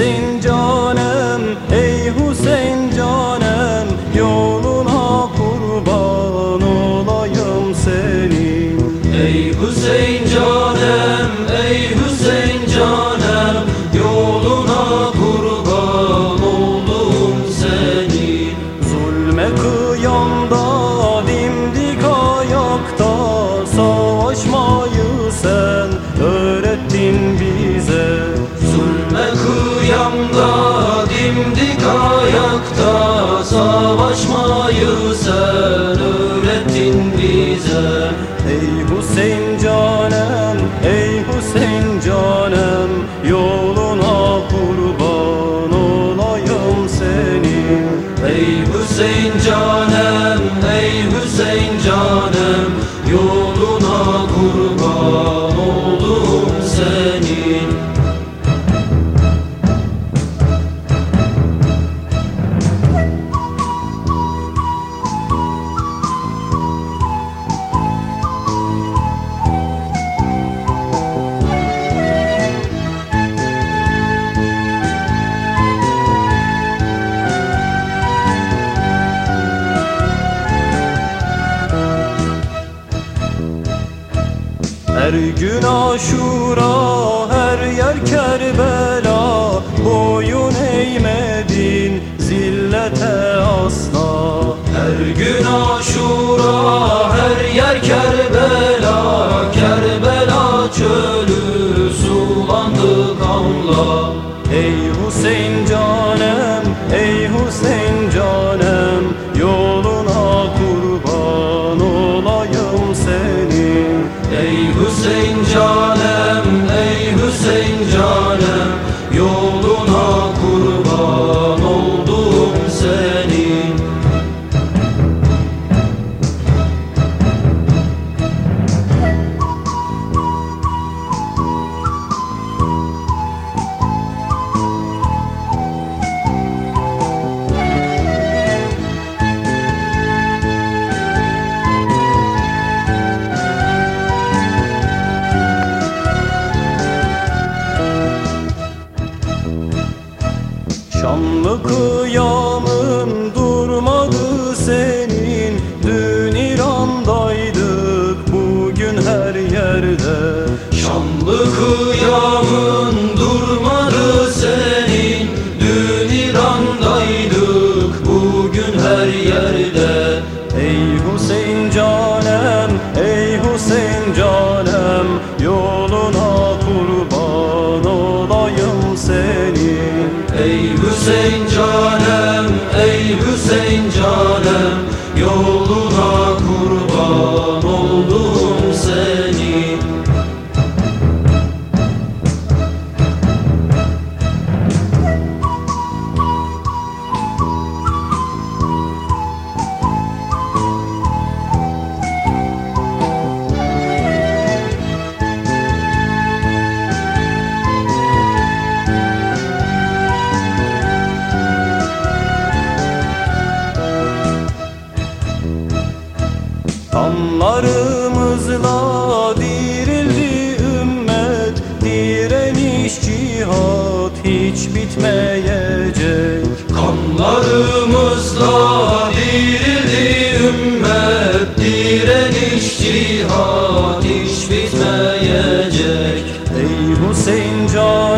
Hüseyin canım ey Hüseyin canım Yoluna kurban olayım senin. Ey Hüseyin canım ey Hüseyin canım Yoluna kurban oldum senin. Zulme kıyamda dimdik ayakta Savaşmayı sen öğrettin bize. Hüseyin canem, ey Hüseyin canem Yoluna kurban olayım senin. Ey Hüseyin canem, ey Hüseyin Her gün aşura, her yer Kerbela. Boyun eğmedin zillete asla. Her gün aşura, Hüseyin Yoluna kurban olayım senin Ey Hüseyin canem, ey Hüseyin canem Yoluna Kanlarımızla dirildi ümmet Direniş cihat hiç bitmeyecek. Kanlarımızla dirildi ümmet Direniş cihat hiç bitmeyecek. Ey Hüseyin can